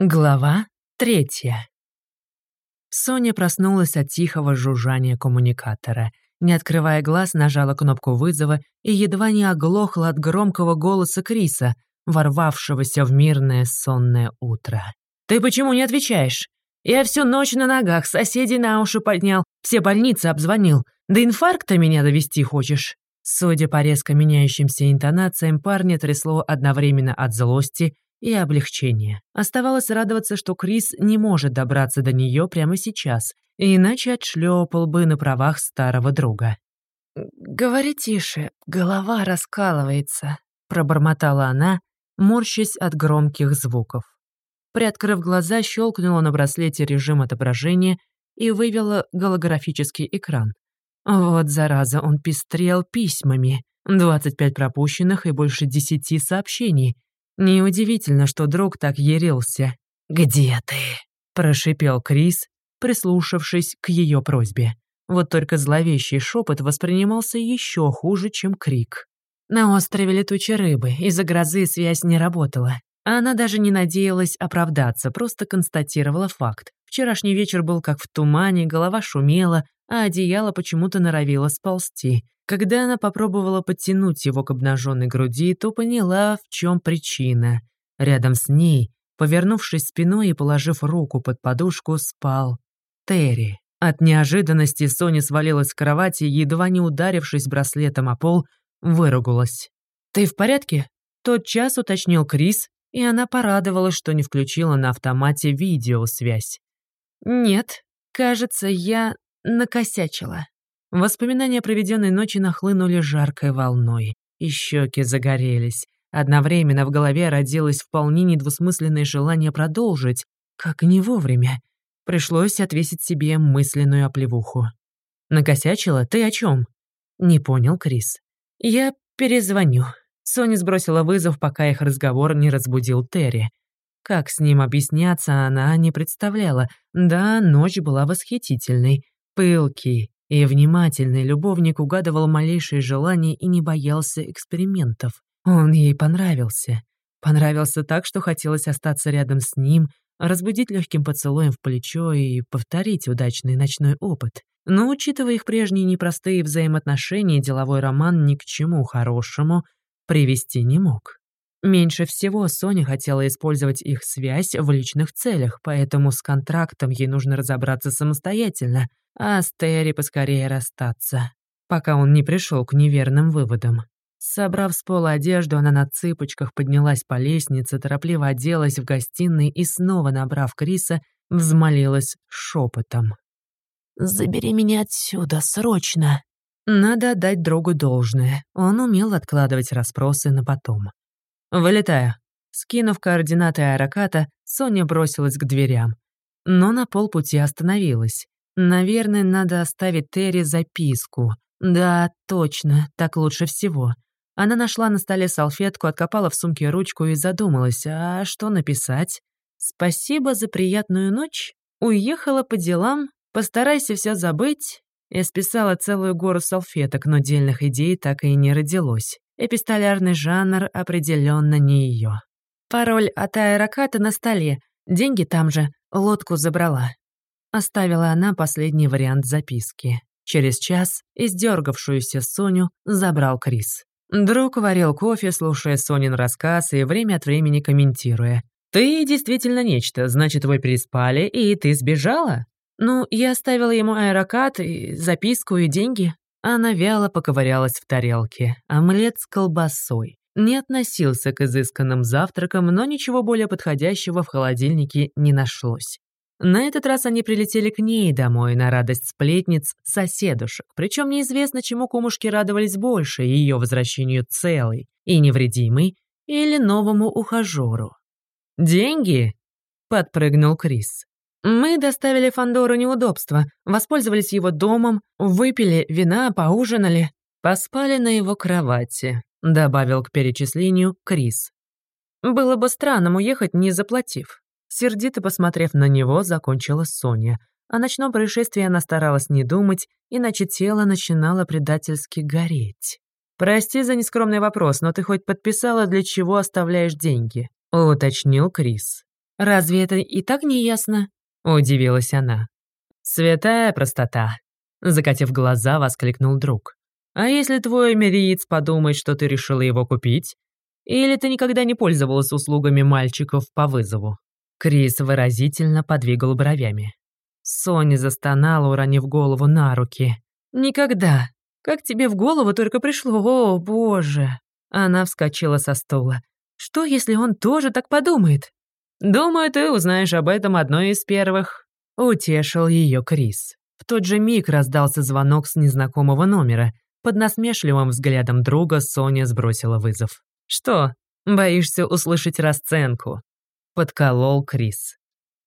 Глава третья. Соня проснулась от тихого жужжания коммуникатора. Не открывая глаз, нажала кнопку вызова и едва не оглохла от громкого голоса Криса, ворвавшегося в мирное сонное утро. «Ты почему не отвечаешь? Я всю ночь на ногах, соседей на уши поднял, все больницы обзвонил. До инфаркта меня довести хочешь?» Судя по резко меняющимся интонациям, парня трясло одновременно от злости и облегчение. Оставалось радоваться, что Крис не может добраться до нее прямо сейчас, иначе отшлепал бы на правах старого друга. «Говори тише, голова раскалывается», — пробормотала она, морщась от громких звуков. Приоткрыв глаза, щелкнула на браслете режим отображения и вывела голографический экран. Вот, зараза, он пестрел письмами. 25 пропущенных и больше 10 сообщений. Неудивительно, что друг так ярился. «Где ты?» – прошипел Крис, прислушавшись к ее просьбе. Вот только зловещий шепот воспринимался еще хуже, чем крик. На острове летучей рыбы из-за грозы связь не работала. Она даже не надеялась оправдаться, просто констатировала факт. Вчерашний вечер был как в тумане, голова шумела, а одеяло почему-то норовило сползти. Когда она попробовала подтянуть его к обнаженной груди, то поняла, в чем причина. Рядом с ней, повернувшись спиной и положив руку под подушку, спал Терри. От неожиданности Соня свалилась с кровати, едва не ударившись браслетом о пол, выругалась. «Ты в порядке?» Тот час уточнил Крис, и она порадовалась, что не включила на автомате видеосвязь. «Нет, кажется, я накосячила». Воспоминания проведенной ночи нахлынули жаркой волной, и щеки загорелись. Одновременно в голове родилось вполне недвусмысленное желание продолжить, как не вовремя. Пришлось отвесить себе мысленную оплевуху. «Накосячила? Ты о чем? Не понял Крис. «Я перезвоню». Соня сбросила вызов, пока их разговор не разбудил Терри. Как с ним объясняться, она не представляла. Да, ночь была восхитительной, пылкий, и внимательный любовник угадывал малейшие желания и не боялся экспериментов. Он ей понравился. Понравился так, что хотелось остаться рядом с ним, разбудить легким поцелуем в плечо и повторить удачный ночной опыт. Но, учитывая их прежние непростые взаимоотношения, деловой роман ни к чему хорошему привести не мог. Меньше всего Соня хотела использовать их связь в личных целях, поэтому с контрактом ей нужно разобраться самостоятельно, а с Терри поскорее расстаться, пока он не пришел к неверным выводам. Собрав с пола одежду, она на цыпочках поднялась по лестнице, торопливо оделась в гостиной и, снова набрав Криса, взмолилась шепотом. «Забери меня отсюда, срочно!» Надо отдать другу должное. Он умел откладывать расспросы на потом. «Вылетаю». Скинув координаты аэроката, Соня бросилась к дверям. Но на полпути остановилась. Наверное, надо оставить Терри записку. Да, точно, так лучше всего. Она нашла на столе салфетку, откопала в сумке ручку и задумалась, а что написать? «Спасибо за приятную ночь. Уехала по делам. Постарайся все забыть». Я списала целую гору салфеток, но дельных идей так и не родилось. Эпистолярный жанр определенно не ее. Пароль от аэроката на столе, деньги там же, лодку забрала. Оставила она последний вариант записки. Через час издергавшуюся Соню забрал Крис. Друг варил кофе, слушая Сонин рассказ и время от времени комментируя. «Ты действительно нечто, значит, вы переспали, и ты сбежала?» «Ну, я оставила ему аэрокат, и записку, и деньги. Она вяло поковырялась в тарелке. Омлет с колбасой. Не относился к изысканным завтракам, но ничего более подходящего в холодильнике не нашлось. На этот раз они прилетели к ней домой на радость сплетниц соседушек, причем неизвестно, чему кумушки радовались больше, ее возвращению целой и невредимой или новому ухажеру. «Деньги?» — подпрыгнул Крис. Мы доставили Фандору неудобства, воспользовались его домом, выпили вина, поужинали, поспали на его кровати», — добавил к перечислению Крис. «Было бы странным уехать, не заплатив». Сердито посмотрев на него, закончила Соня. О ночном происшествии она старалась не думать, иначе тело начинало предательски гореть. «Прости за нескромный вопрос, но ты хоть подписала, для чего оставляешь деньги?» — уточнил Крис. Разве это и так не ясно?» — удивилась она. «Святая простота!» — закатив глаза, воскликнул друг. «А если твой мериец подумает, что ты решила его купить? Или ты никогда не пользовалась услугами мальчиков по вызову?» Крис выразительно подвигал бровями. Соня застонала, уронив голову на руки. «Никогда! Как тебе в голову только пришло, о, боже!» Она вскочила со стула. «Что, если он тоже так подумает?» «Думаю, ты узнаешь об этом одной из первых», — утешил ее Крис. В тот же миг раздался звонок с незнакомого номера. Под насмешливым взглядом друга Соня сбросила вызов. «Что, боишься услышать расценку?» — подколол Крис.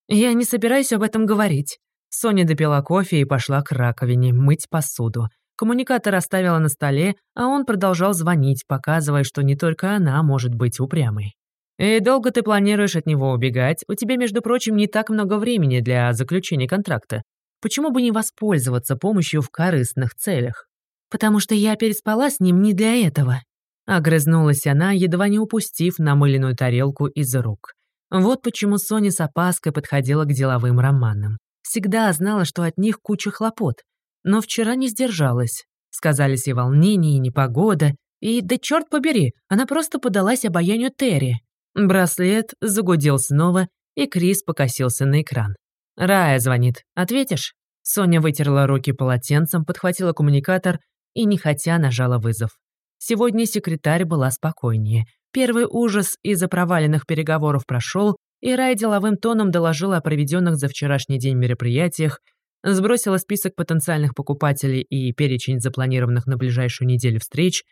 «Я не собираюсь об этом говорить». Соня допила кофе и пошла к раковине мыть посуду. Коммуникатор оставила на столе, а он продолжал звонить, показывая, что не только она может быть упрямой. «И долго ты планируешь от него убегать? У тебя, между прочим, не так много времени для заключения контракта. Почему бы не воспользоваться помощью в корыстных целях? Потому что я переспала с ним не для этого». Огрызнулась она, едва не упустив намыленную тарелку из рук. Вот почему Соня с опаской подходила к деловым романам. Всегда знала, что от них куча хлопот. Но вчера не сдержалась. Сказались и волнение, и непогода. И, да черт побери, она просто подалась обаянию Терри. Браслет загудел снова, и Крис покосился на экран. «Рая звонит. Ответишь?» Соня вытерла руки полотенцем, подхватила коммуникатор и, нехотя, нажала вызов. Сегодня секретарь была спокойнее. Первый ужас из-за проваленных переговоров прошел, и Рай деловым тоном доложила о проведенных за вчерашний день мероприятиях, сбросила список потенциальных покупателей и перечень запланированных на ближайшую неделю встреч.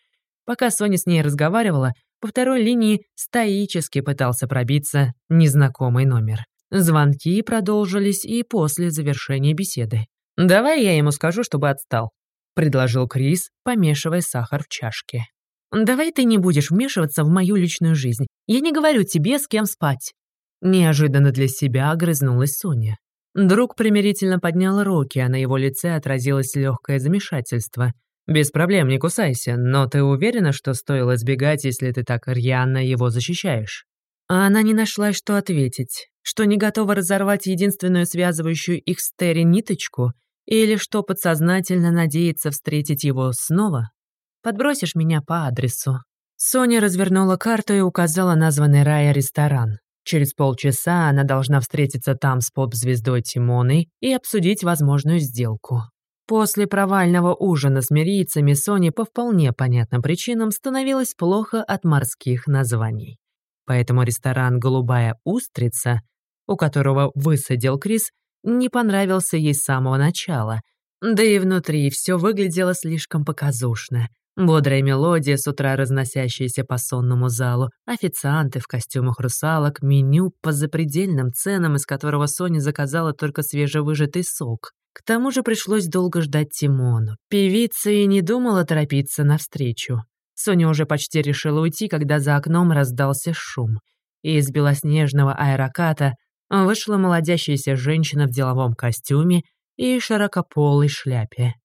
Пока Соня с ней разговаривала, по второй линии стоически пытался пробиться незнакомый номер. Звонки продолжились и после завершения беседы. «Давай я ему скажу, чтобы отстал», — предложил Крис, помешивая сахар в чашке. «Давай ты не будешь вмешиваться в мою личную жизнь. Я не говорю тебе, с кем спать». Неожиданно для себя огрызнулась Соня. Друг примирительно поднял руки, а на его лице отразилось легкое замешательство. «Без проблем, не кусайся, но ты уверена, что стоило избегать, если ты так рьяно его защищаешь?» А она не нашла, что ответить, что не готова разорвать единственную связывающую их с Терри ниточку, или что подсознательно надеется встретить его снова? Подбросишь меня по адресу. Соня развернула карту и указала названный Рая ресторан. Через полчаса она должна встретиться там с поп-звездой Тимоной и обсудить возможную сделку. После провального ужина с мирийцами Соне по вполне понятным причинам становилось плохо от морских названий. Поэтому ресторан «Голубая устрица», у которого высадил Крис, не понравился ей с самого начала. Да и внутри все выглядело слишком показушно. Бодрая мелодия, с утра разносящаяся по сонному залу, официанты в костюмах русалок, меню по запредельным ценам, из которого Соня заказала только свежевыжатый сок. К тому же пришлось долго ждать Тимону. Певица и не думала торопиться навстречу. Соня уже почти решила уйти, когда за окном раздался шум. И из белоснежного аэроката вышла молодящаяся женщина в деловом костюме и широкополой шляпе.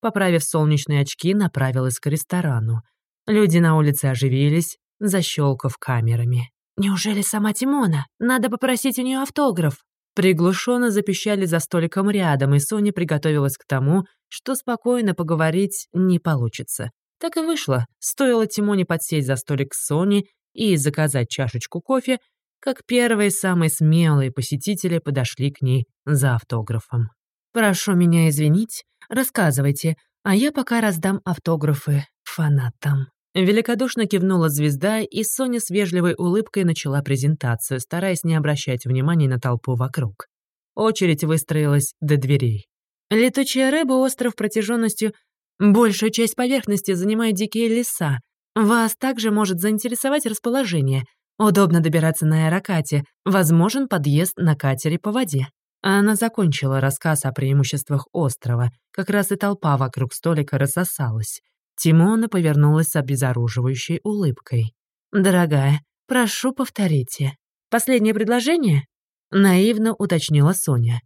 Поправив солнечные очки, направилась к ресторану. Люди на улице оживились, защелкав камерами. «Неужели сама Тимона? Надо попросить у нее автограф!» Приглушенно запищали за столиком рядом, и Соня приготовилась к тому, что спокойно поговорить не получится. Так и вышло. Стоило Тимоне подсесть за столик Сони и заказать чашечку кофе, как первые самые смелые посетители подошли к ней за автографом. «Прошу меня извинить, рассказывайте, а я пока раздам автографы фанатам». Великодушно кивнула звезда, и Соня с вежливой улыбкой начала презентацию, стараясь не обращать внимания на толпу вокруг. Очередь выстроилась до дверей. Летучая рыба — остров протяженностью Большую часть поверхности занимают дикие леса. Вас также может заинтересовать расположение. Удобно добираться на аэрокате. Возможен подъезд на катере по воде. Она закончила рассказ о преимуществах острова. Как раз и толпа вокруг столика рассосалась. Тимона повернулась с обезоруживающей улыбкой. «Дорогая, прошу, повторите. Последнее предложение?» Наивно уточнила Соня.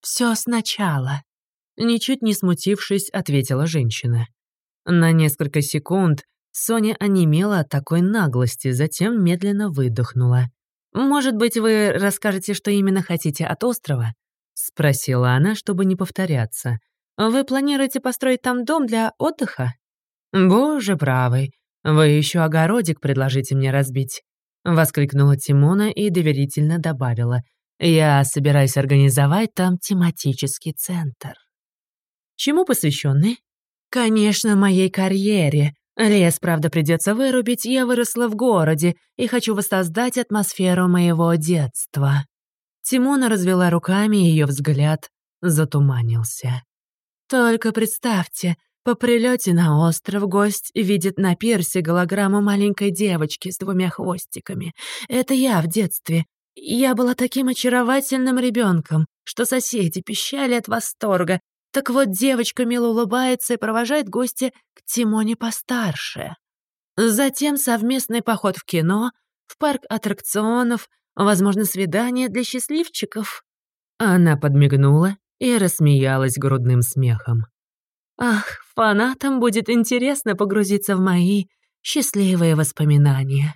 «Все сначала», Ничуть не смутившись, ответила женщина. На несколько секунд Соня онемела от такой наглости, затем медленно выдохнула. Может быть, вы расскажете, что именно хотите от острова?» — спросила она, чтобы не повторяться. «Вы планируете построить там дом для отдыха?» «Боже правый, вы еще огородик предложите мне разбить», — воскликнула Тимона и доверительно добавила. «Я собираюсь организовать там тематический центр». «Чему посвященный?» «Конечно, моей карьере. Лес, правда, придется вырубить, я выросла в городе и хочу воссоздать атмосферу моего детства». Тимона развела руками, и ее взгляд затуманился. «Только представьте, по прилете на остров гость видит на пирсе голограмму маленькой девочки с двумя хвостиками. Это я в детстве. Я была таким очаровательным ребенком, что соседи пищали от восторга. Так вот, девочка мило улыбается и провожает гостя к Тимоне постарше. Затем совместный поход в кино, в парк аттракционов, возможно, свидание для счастливчиков. Она подмигнула и рассмеялась грудным смехом. Ах, фанатам будет интересно погрузиться в мои счастливые воспоминания.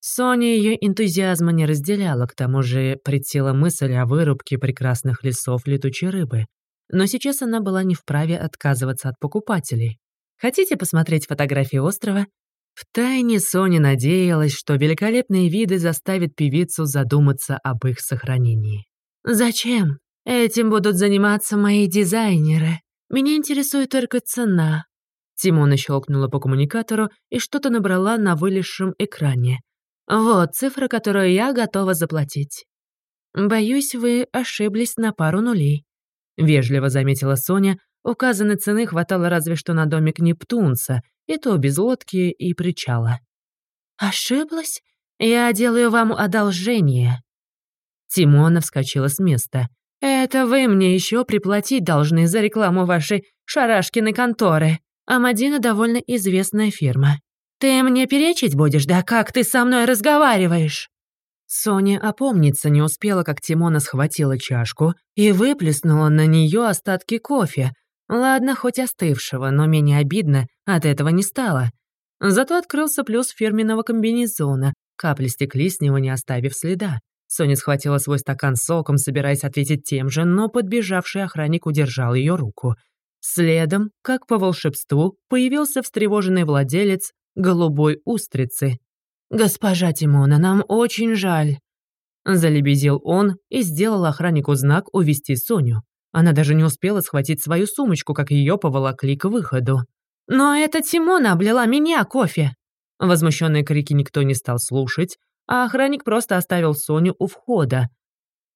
Соня ее энтузиазма не разделяла, к тому же притила мысль о вырубке прекрасных лесов летучей рыбы. Но сейчас она была не вправе отказываться от покупателей. Хотите посмотреть фотографии острова? Втайне Соня надеялась, что великолепные виды заставят певицу задуматься об их сохранении. «Зачем? Этим будут заниматься мои дизайнеры. Меня интересует только цена». Тимона щелкнула по коммуникатору и что-то набрала на вылезшем экране. «Вот цифра, которую я готова заплатить». «Боюсь, вы ошиблись на пару нулей», — вежливо заметила Соня. Указанной цены хватало разве что на домик Нептунца, и то без лодки и причала. «Ошиблась? Я делаю вам одолжение». Тимона вскочила с места. «Это вы мне еще приплатить должны за рекламу вашей шарашкиной конторы. Амадина довольно известная фирма. Ты мне перечить будешь, да как ты со мной разговариваешь?» Соня опомниться не успела, как Тимона схватила чашку и выплеснула на нее остатки кофе. Ладно, хоть остывшего, но менее обидно от этого не стало. Зато открылся плюс фирменного комбинезона, капли стекли с него, не оставив следа. Соня схватила свой стакан соком, собираясь ответить тем же, но подбежавший охранник удержал ее руку. Следом, как по волшебству, появился встревоженный владелец голубой устрицы. «Госпожа Тимона, нам очень жаль», — залебезил он и сделал охраннику знак увести Соню. Она даже не успела схватить свою сумочку, как ее поволокли к выходу. «Но эта Тимона облила меня кофе!» Возмущенные крики никто не стал слушать, а охранник просто оставил Соню у входа.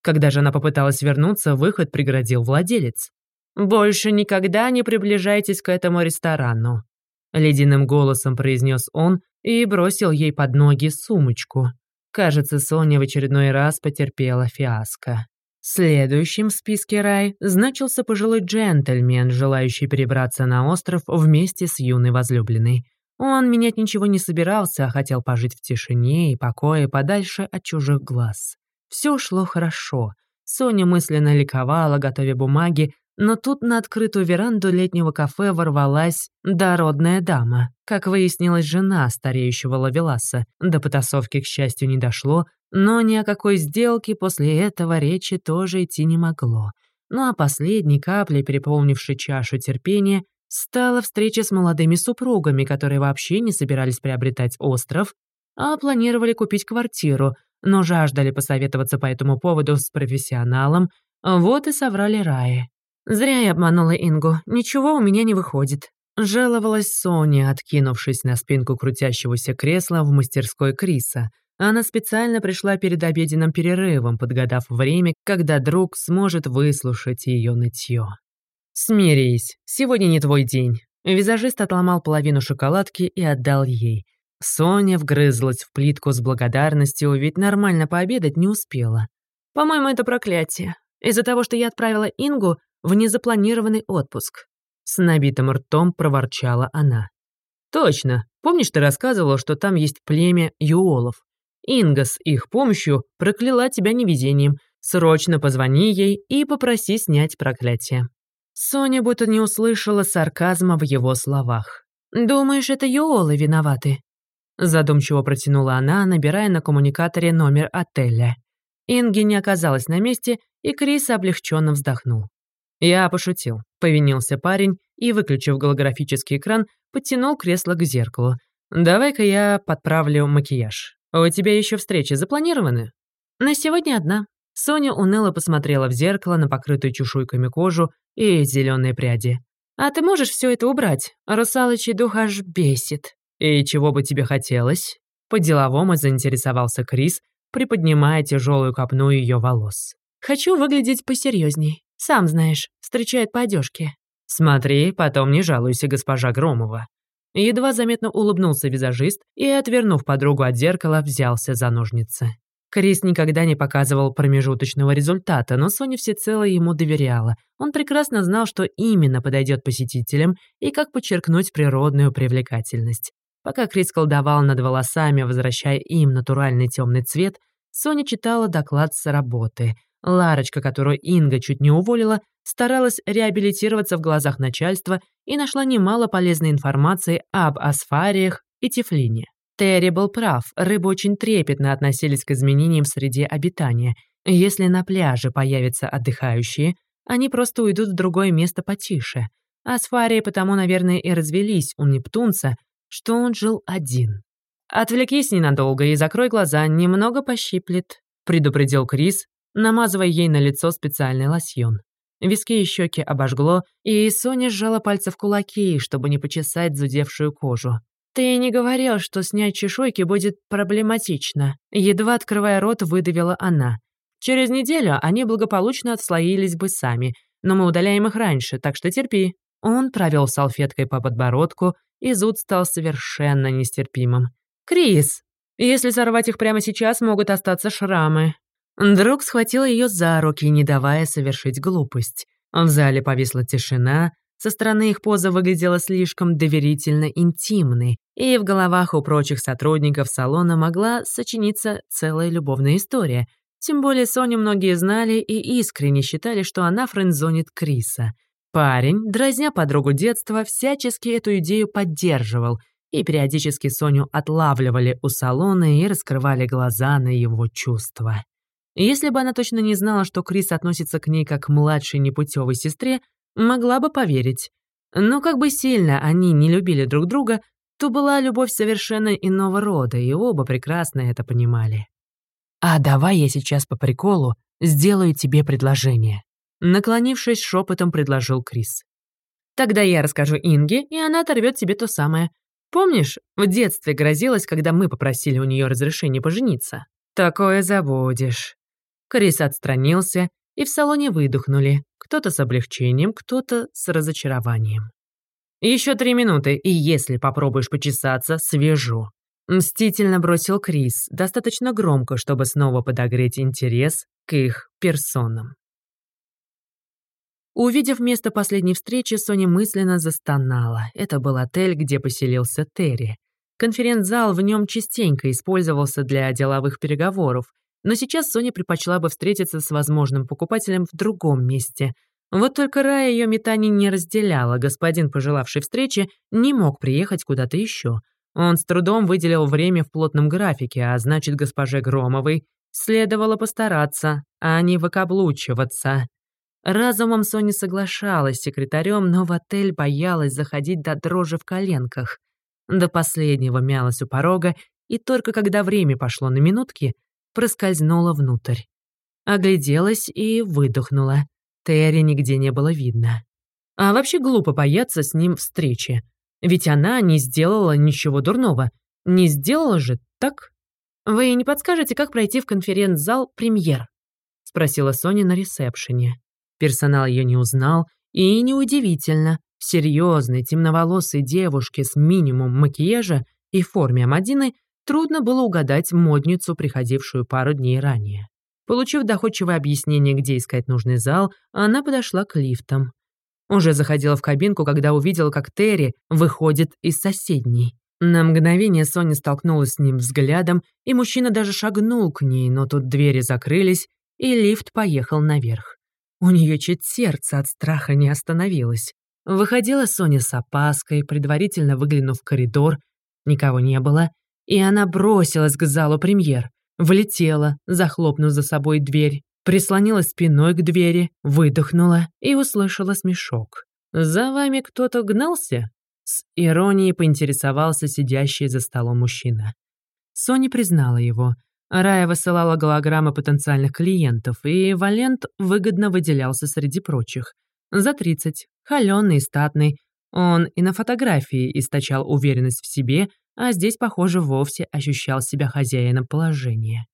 Когда же она попыталась вернуться, выход преградил владелец. «Больше никогда не приближайтесь к этому ресторану», — ледяным голосом произнес он и бросил ей под ноги сумочку. Кажется, Соня в очередной раз потерпела фиаско. Следующим в списке рай значился пожилой джентльмен, желающий перебраться на остров вместе с юной возлюбленной. Он менять ничего не собирался, а хотел пожить в тишине и покое подальше от чужих глаз. Все шло хорошо. Соня мысленно ликовала, готовя бумаги, но тут на открытую веранду летнего кафе ворвалась дородная дама. Как выяснилось, жена стареющего Лавеласа. До потасовки, к счастью, не дошло, но ни о какой сделке после этого речи тоже идти не могло. Ну а последней каплей, переполнившей чашу терпения, стала встреча с молодыми супругами, которые вообще не собирались приобретать остров, а планировали купить квартиру, но жаждали посоветоваться по этому поводу с профессионалом, вот и соврали Рае. Зря я обманула Ингу, ничего у меня не выходит. Жаловалась Соня, откинувшись на спинку крутящегося кресла в мастерской Криса. Она специально пришла перед обеденным перерывом, подгадав время, когда друг сможет выслушать ее нытье. «Смирись, сегодня не твой день». Визажист отломал половину шоколадки и отдал ей. Соня вгрызлась в плитку с благодарностью, ведь нормально пообедать не успела. «По-моему, это проклятие. Из-за того, что я отправила Ингу в незапланированный отпуск». С набитым ртом проворчала она. «Точно. Помнишь, ты рассказывала, что там есть племя юолов? Инга с их помощью прокляла тебя невезением. Срочно позвони ей и попроси снять проклятие». Соня будто не услышала сарказма в его словах. «Думаешь, это Йоолы виноваты?» Задумчиво протянула она, набирая на коммуникаторе номер отеля. Инги не оказалась на месте, и Крис облегченно вздохнул. «Я пошутил», — повинился парень и, выключив голографический экран, подтянул кресло к зеркалу. «Давай-ка я подправлю макияж. У тебя еще встречи запланированы?» «На сегодня одна». Соня уныло посмотрела в зеркало на покрытую чешуйками кожу и зеленые пряди. «А ты можешь все это убрать? Русалочий дух аж бесит». «И чего бы тебе хотелось?» По-деловому заинтересовался Крис, приподнимая тяжелую копну ее волос. «Хочу выглядеть посерьезней. Сам знаешь, встречает по одежке». «Смотри, потом не жалуйся, госпожа Громова». Едва заметно улыбнулся визажист и, отвернув подругу от зеркала, взялся за ножницы. Крис никогда не показывал промежуточного результата, но Соня всецело ему доверяла. Он прекрасно знал, что именно подойдет посетителям и как подчеркнуть природную привлекательность. Пока Крис колдовал над волосами, возвращая им натуральный темный цвет, Соня читала доклад с работы. Ларочка, которую Инга чуть не уволила, старалась реабилитироваться в глазах начальства и нашла немало полезной информации об асфариях и тефлине. Терри был прав, рыбы очень трепетно относились к изменениям в среде обитания. Если на пляже появятся отдыхающие, они просто уйдут в другое место потише. Асфарии потому, наверное, и развелись у Нептунца, что он жил один. «Отвлекись ненадолго и закрой глаза, немного пощиплет», — предупредил Крис, намазывая ей на лицо специальный лосьон. Виски и щеки обожгло, и Соня сжала пальцы в кулаки, чтобы не почесать зудевшую кожу. «Ты не говорил, что снять чешуйки будет проблематично», едва открывая рот, выдавила она. «Через неделю они благополучно отслоились бы сами, но мы удаляем их раньше, так что терпи». Он провел салфеткой по подбородку, и зуд стал совершенно нестерпимым. «Крис, если сорвать их прямо сейчас, могут остаться шрамы». Друг схватил ее за руки, не давая совершить глупость. В зале повисла тишина, со стороны их поза выглядела слишком доверительно интимной, и в головах у прочих сотрудников салона могла сочиниться целая любовная история. Тем более Соню многие знали и искренне считали, что она френдзонит Криса. Парень, дразня подругу детства, всячески эту идею поддерживал, и периодически Соню отлавливали у салона и раскрывали глаза на его чувства. Если бы она точно не знала, что Крис относится к ней как к младшей непутевой сестре, могла бы поверить. Но как бы сильно они не любили друг друга, то была любовь совершенно иного рода, и оба прекрасно это понимали. «А давай я сейчас по приколу сделаю тебе предложение», наклонившись шепотом, предложил Крис. «Тогда я расскажу Инге, и она оторвет тебе то самое. Помнишь, в детстве грозилась, когда мы попросили у нее разрешения пожениться? Такое забудешь. Крис отстранился, и в салоне выдохнули, кто-то с облегчением, кто-то с разочарованием. «Еще три минуты, и если попробуешь почесаться, свяжу». Мстительно бросил Крис, достаточно громко, чтобы снова подогреть интерес к их персонам. Увидев место последней встречи, Соня мысленно застонала. Это был отель, где поселился Терри. Конференц-зал в нем частенько использовался для деловых переговоров, но сейчас Соня предпочла бы встретиться с возможным покупателем в другом месте. Вот только Рая ее метаний не разделяла, господин, пожелавший встречи, не мог приехать куда-то еще. Он с трудом выделил время в плотном графике, а значит, госпоже Громовой следовало постараться, а не выкаблучиваться. Разумом Соня соглашалась с секретарем, но в отель боялась заходить до дрожи в коленках. До последнего мялась у порога, и только когда время пошло на минутки, проскользнула внутрь. Огляделась и выдохнула. Терри нигде не было видно. А вообще глупо бояться с ним встречи. Ведь она не сделала ничего дурного. Не сделала же, так? «Вы не подскажете, как пройти в конференц-зал «Премьер»?» — спросила Соня на ресепшене. Персонал ее не узнал, и неудивительно. Серьезной, темноволосой девушке с минимум макияжа и форме Амадины Трудно было угадать модницу, приходившую пару дней ранее. Получив доходчивое объяснение, где искать нужный зал, она подошла к лифтам. Уже заходила в кабинку, когда увидела, как Терри выходит из соседней. На мгновение Соня столкнулась с ним взглядом, и мужчина даже шагнул к ней, но тут двери закрылись, и лифт поехал наверх. У нее чуть сердце от страха не остановилось. Выходила Соня с опаской, предварительно выглянув в коридор. Никого не было, и она бросилась к залу премьер. Влетела, захлопнув за собой дверь, прислонилась спиной к двери, выдохнула и услышала смешок. «За вами кто-то гнался?» С иронией поинтересовался сидящий за столом мужчина. Соня признала его. Рая высылала голограммы потенциальных клиентов, и Валент выгодно выделялся среди прочих. За 30, холёный и статный. Он и на фотографии источал уверенность в себе, а здесь, похоже, вовсе ощущал себя хозяином положения.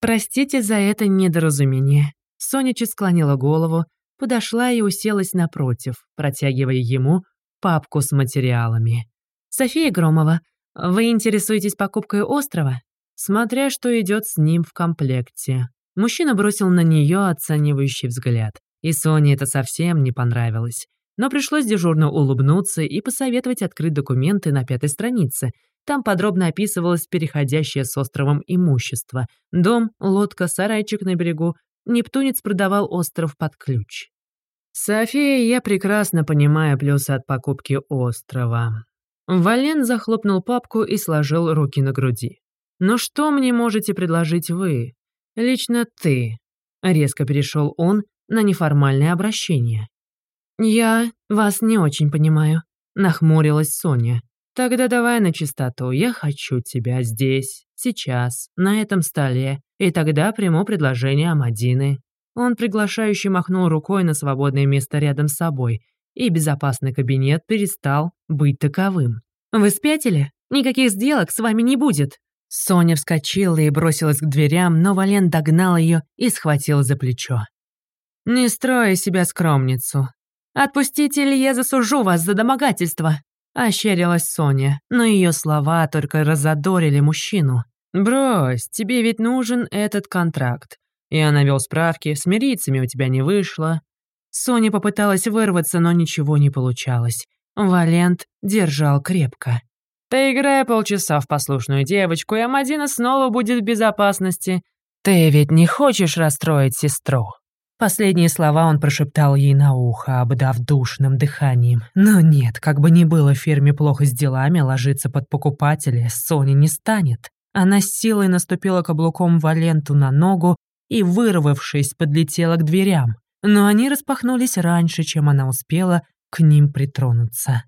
«Простите за это недоразумение». Соняча склонила голову, подошла и уселась напротив, протягивая ему папку с материалами. «София Громова, вы интересуетесь покупкой острова?» Смотря что идет с ним в комплекте. Мужчина бросил на нее оценивающий взгляд. И Соне это совсем не понравилось. Но пришлось дежурно улыбнуться и посоветовать открыть документы на пятой странице. Там подробно описывалось переходящее с островом имущество. Дом, лодка, сарайчик на берегу. Нептунец продавал остров под ключ. «София, я прекрасно понимаю плюсы от покупки острова». Вален захлопнул папку и сложил руки на груди. «Но что мне можете предложить вы? Лично ты?» Резко перешел он на неформальное обращение. «Я вас не очень понимаю», — нахмурилась Соня. «Тогда давай на чистоту. Я хочу тебя здесь, сейчас, на этом столе, и тогда приму предложение Амадины». Он приглашающе махнул рукой на свободное место рядом с собой, и безопасный кабинет перестал быть таковым. «Вы спятили? Никаких сделок с вами не будет!» Соня вскочила и бросилась к дверям, но Вален догнал ее и схватил за плечо. «Не строй себя скромницу. Отпустите, или я засужу вас за домогательство!» Ощерилась Соня, но ее слова только разодорили мужчину. «Брось, тебе ведь нужен этот контракт. Я навел справки, с мирицами у тебя не вышло». Соня попыталась вырваться, но ничего не получалось. Валент держал крепко. Ты играй полчаса в послушную девочку, и Амадина снова будет в безопасности. Ты ведь не хочешь расстроить сестру?» Последние слова он прошептал ей на ухо, обдав душным дыханием. Но нет, как бы ни было фирме плохо с делами, ложиться под покупателя Соня не станет. Она с силой наступила каблуком Валенту на ногу и, вырвавшись, подлетела к дверям. Но они распахнулись раньше, чем она успела к ним притронуться.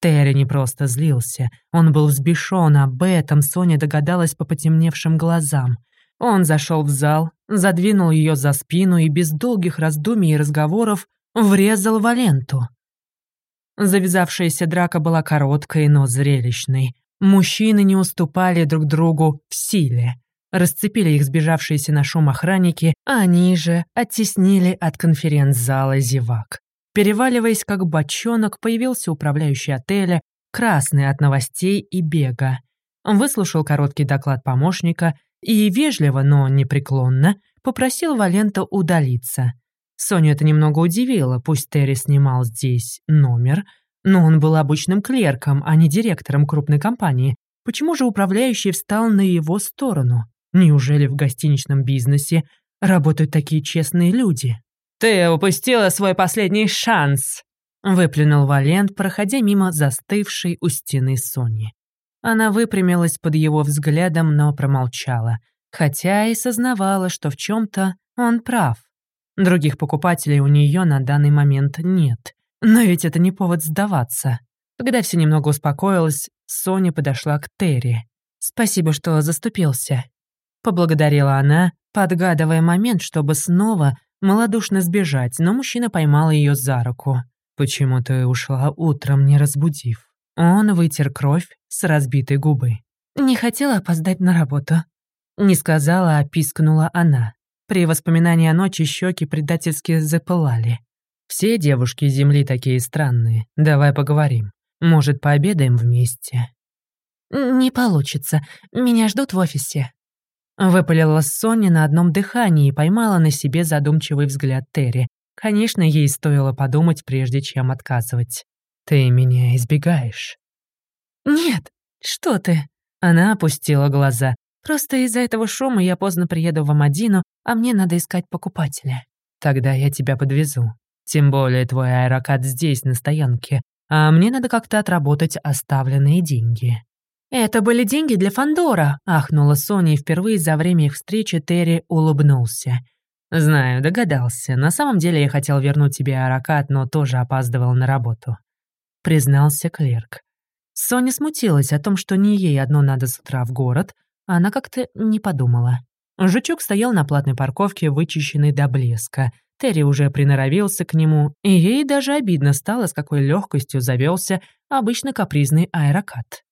Терри не просто злился, он был взбешен, об этом Соня догадалась по потемневшим глазам. Он зашел в зал, задвинул ее за спину и без долгих раздумий и разговоров врезал Валенту. Завязавшаяся драка была короткой, но зрелищной. Мужчины не уступали друг другу в силе. Расцепили их сбежавшиеся на шум охранники, а они же оттеснили от конференц-зала зевак. Переваливаясь как бочонок, появился управляющий отеля, красный от новостей и бега. Выслушал короткий доклад помощника и вежливо, но непреклонно попросил Валента удалиться. Соню это немного удивило, пусть Терри снимал здесь номер, но он был обычным клерком, а не директором крупной компании. Почему же управляющий встал на его сторону? Неужели в гостиничном бизнесе работают такие честные люди? «Ты упустила свой последний шанс!» — выплюнул Валент, проходя мимо застывшей у стены Сони. Она выпрямилась под его взглядом, но промолчала, хотя и сознавала, что в чем то он прав. Других покупателей у нее на данный момент нет. Но ведь это не повод сдаваться. Когда все немного успокоилось, Соня подошла к Терри. «Спасибо, что заступился», — поблагодарила она, подгадывая момент, чтобы снова малодушно сбежать, но мужчина поймал ее за руку. «Почему ты ушла утром, не разбудив?» Он вытер кровь с разбитой губы. «Не хотела опоздать на работу». Не сказала, а пискнула она. При воспоминании о ночи щеки предательски запылали. «Все девушки Земли такие странные. Давай поговорим. Может, пообедаем вместе?» «Не получится. Меня ждут в офисе». Выпалила Соня на одном дыхании и поймала на себе задумчивый взгляд Терри. Конечно, ей стоило подумать, прежде чем отказывать. «Ты меня избегаешь?» «Нет, что ты?» Она опустила глаза. «Просто из-за этого шума я поздно приеду в Амадину, а мне надо искать покупателя». «Тогда я тебя подвезу. Тем более твой аэрокат здесь, на стоянке, а мне надо как-то отработать оставленные деньги». «Это были деньги для Фандора», — ахнула Соня, и впервые за время их встречи Терри улыбнулся. «Знаю, догадался. На самом деле я хотел вернуть тебе аракат, но тоже опаздывал на работу», — признался клерк. Соня смутилась о том, что не ей одно надо с утра в город, а она как-то не подумала. Жучок стоял на платной парковке, вычищенный до блеска. Терри уже приноровился к нему, и ей даже обидно стало, с какой легкостью завелся обычно капризный аэрокат.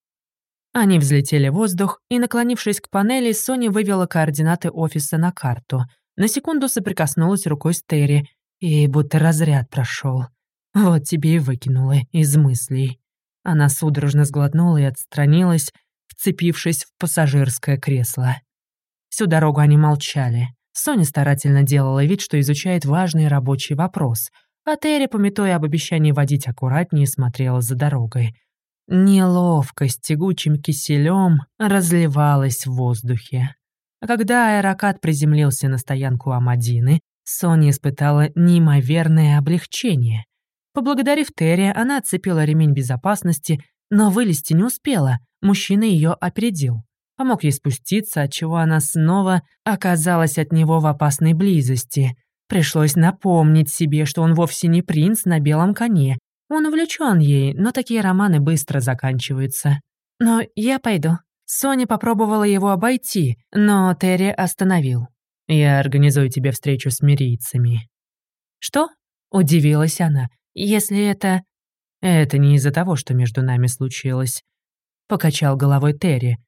Они взлетели в воздух, и, наклонившись к панели, Соня вывела координаты офиса на карту. На секунду соприкоснулась рукой с Терри, и будто разряд прошел. Вот тебе и выкинула из мыслей. Она судорожно сглотнула и отстранилась, вцепившись в пассажирское кресло. Всю дорогу они молчали. Соня старательно делала вид, что изучает важный рабочий вопрос, а Терри, пометуя об обещании водить аккуратнее, смотрела за дорогой — Неловкость тягучим киселем разливалась в воздухе. А когда аэрокат приземлился на стоянку Амадины, Соня испытала неимоверное облегчение. Поблагодарив Терри, она отцепила ремень безопасности, но вылезти не успела, мужчина ее опередил. Помог ей спуститься, отчего она снова оказалась от него в опасной близости. Пришлось напомнить себе, что он вовсе не принц на белом коне, он увлечен ей, но такие романы быстро заканчиваются. Но я пойду. Соня попробовала его обойти, но Терри остановил. Я организую тебе встречу с мирийцами. Что? Удивилась она. Если это... Это не из-за того, что между нами случилось. Покачал головой Терри.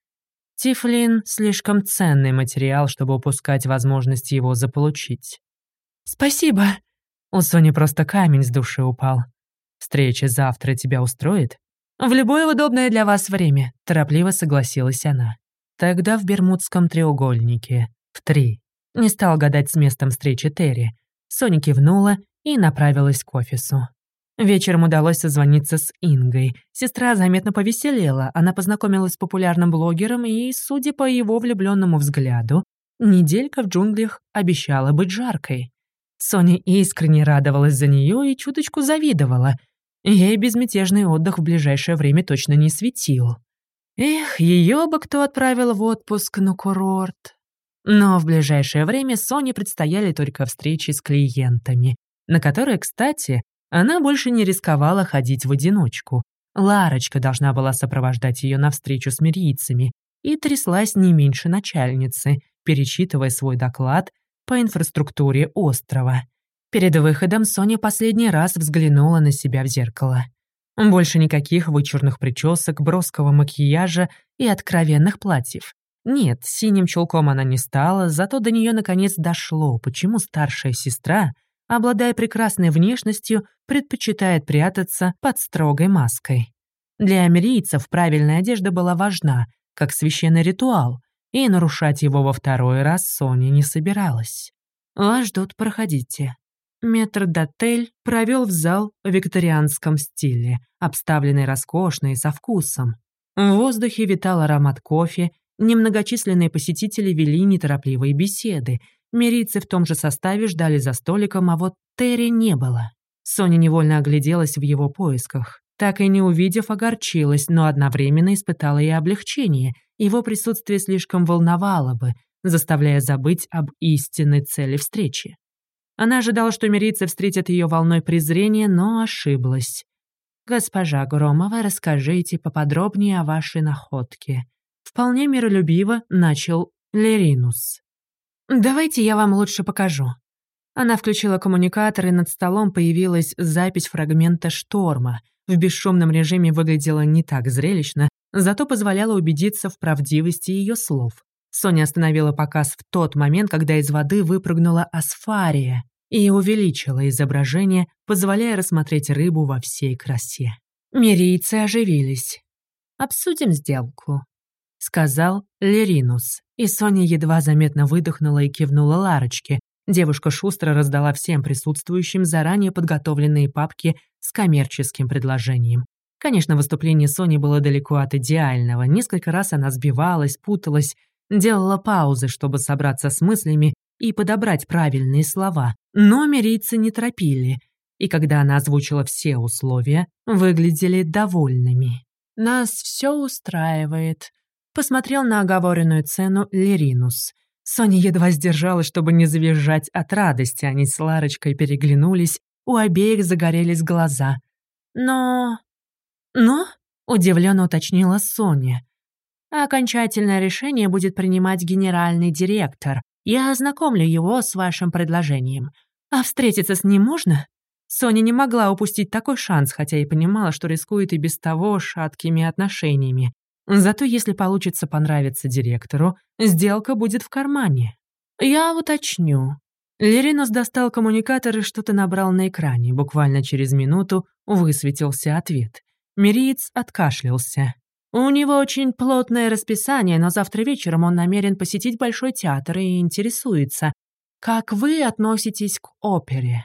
Тифлин — слишком ценный материал, чтобы упускать возможность его заполучить. «Спасибо!» У Сони просто камень с души упал. Встреча завтра тебя устроит?» «В любое удобное для вас время», — торопливо согласилась она. «Тогда в Бермудском треугольнике. В три». Не стал гадать с местом встречи Терри. Соня кивнула и направилась к офису. Вечером удалось созвониться с Ингой. Сестра заметно повеселела. Она познакомилась с популярным блогером и, судя по его влюбленному взгляду, неделька в джунглях обещала быть жаркой. Соня искренне радовалась за нее и чуточку завидовала — Ей безмятежный отдых в ближайшее время точно не светил. Эх, ее бы кто отправил в отпуск на курорт. Но в ближайшее время Соне предстояли только встречи с клиентами, на которые, кстати, она больше не рисковала ходить в одиночку. Ларочка должна была сопровождать ее на встречу с мирийцами и тряслась не меньше начальницы, перечитывая свой доклад по инфраструктуре острова. Перед выходом Соня последний раз взглянула на себя в зеркало. Больше никаких вычурных причесок, броского макияжа и откровенных платьев. Нет, синим чулком она не стала, зато до нее наконец дошло, почему старшая сестра, обладая прекрасной внешностью, предпочитает прятаться под строгой маской. Для америйцев правильная одежда была важна, как священный ритуал, и нарушать его во второй раз Соня не собиралась. «Вас ждут, проходите», Метрдотель провел в зал в викторианском стиле, обставленный роскошно и со вкусом. В воздухе витал аромат кофе, немногочисленные посетители вели неторопливые беседы. Мирийцы в том же составе ждали за столиком, а вот Терри не было. Соня невольно огляделась в его поисках. Так и не увидев, огорчилась, но одновременно испытала и облегчение. Его присутствие слишком волновало бы, заставляя забыть об истинной цели встречи. Она ожидала, что мирийцы встретят ее волной презрения, но ошиблась. «Госпожа Громова, расскажите поподробнее о вашей находке». Вполне миролюбиво начал Леринус. «Давайте я вам лучше покажу». Она включила коммуникатор, и над столом появилась запись фрагмента «Шторма». В бесшумном режиме выглядела не так зрелищно, зато позволяла убедиться в правдивости ее слов. Соня остановила показ в тот момент, когда из воды выпрыгнула асфария и увеличила изображение, позволяя рассмотреть рыбу во всей красе. Мирийцы оживились. «Обсудим сделку», — сказал Леринус, и Соня едва заметно выдохнула и кивнула Ларочке. Девушка шустро раздала всем присутствующим заранее подготовленные папки с коммерческим предложением. Конечно, выступление Сони было далеко от идеального. Несколько раз она сбивалась, путалась, делала паузы, чтобы собраться с мыслями и подобрать правильные слова, но мирийцы не торопили, и когда она озвучила все условия, выглядели довольными. Нас все устраивает. Посмотрел на оговоренную цену Леринус. Соня едва сдержалась, чтобы не завизжать от радости. Они с Ларочкой переглянулись, у обеих загорелись глаза. Но... Но? Удивленно уточнила Соня. Окончательное решение будет принимать генеральный директор. Я ознакомлю его с вашим предложением. А встретиться с ним можно? Соня не могла упустить такой шанс, хотя и понимала, что рискует и без того шаткими отношениями. Зато если получится понравиться директору, сделка будет в кармане. Я уточню. Леринус достал коммуникатор и что-то набрал на экране. Буквально через минуту высветился ответ. Мириец откашлялся. У него очень плотное расписание, но завтра вечером он намерен посетить Большой театр и интересуется, как вы относитесь к опере.